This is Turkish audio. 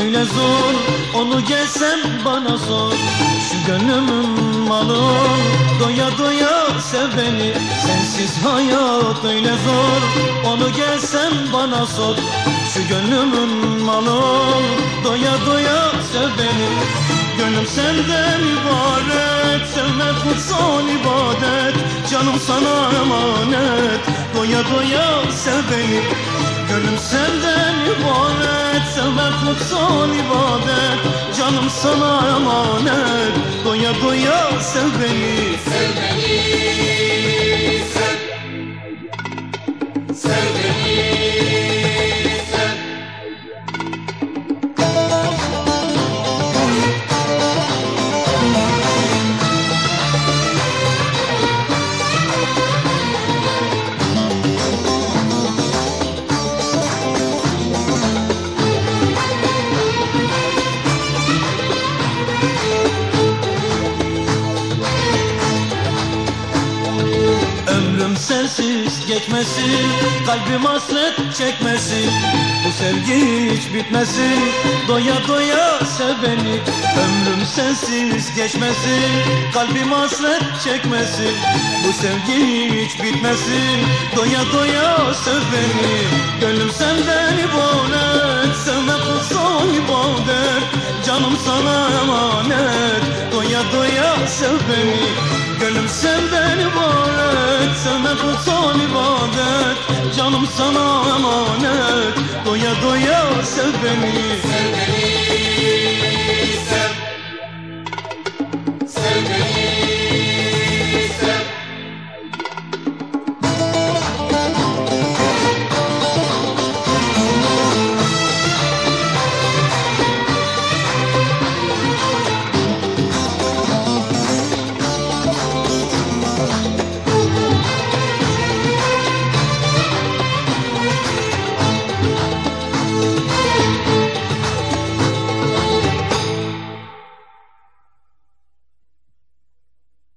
öyle zor. Onu gelsen bana sor. Şu gönlümün malı. Doya doya sev beni. Sensiz hayat öyle zor. Onu gelsen bana sor. Şu gönlümün malı. Doya doya sev beni. Gönlüm senden ibaret. Sevmek kutsal ibadet. Canım sana emanet. Doya doya sev beni. Gönlüm senden ibaret Kutsal ibadet Canım sana emanet. Doya doya sev beni. Sev beni, sev. Sev Ömrüm sensiz geçmesin Kalbim hasret çekmesin. Bu sevgi hiç bitmesin Doya doya sev beni. Ömrüm sensiz geçmesin Kalbim hasret çekmesin. Bu sevgi hiç bitmesin Doya doya sev beni. Gönlüm senden ibaret Sevme kutsal ibadet. Canım sana emanet Doya doya sev beni Gönlüm senden ibaret Sevme kutsal ibadet. Canım sana emanet. Doya doya sev beni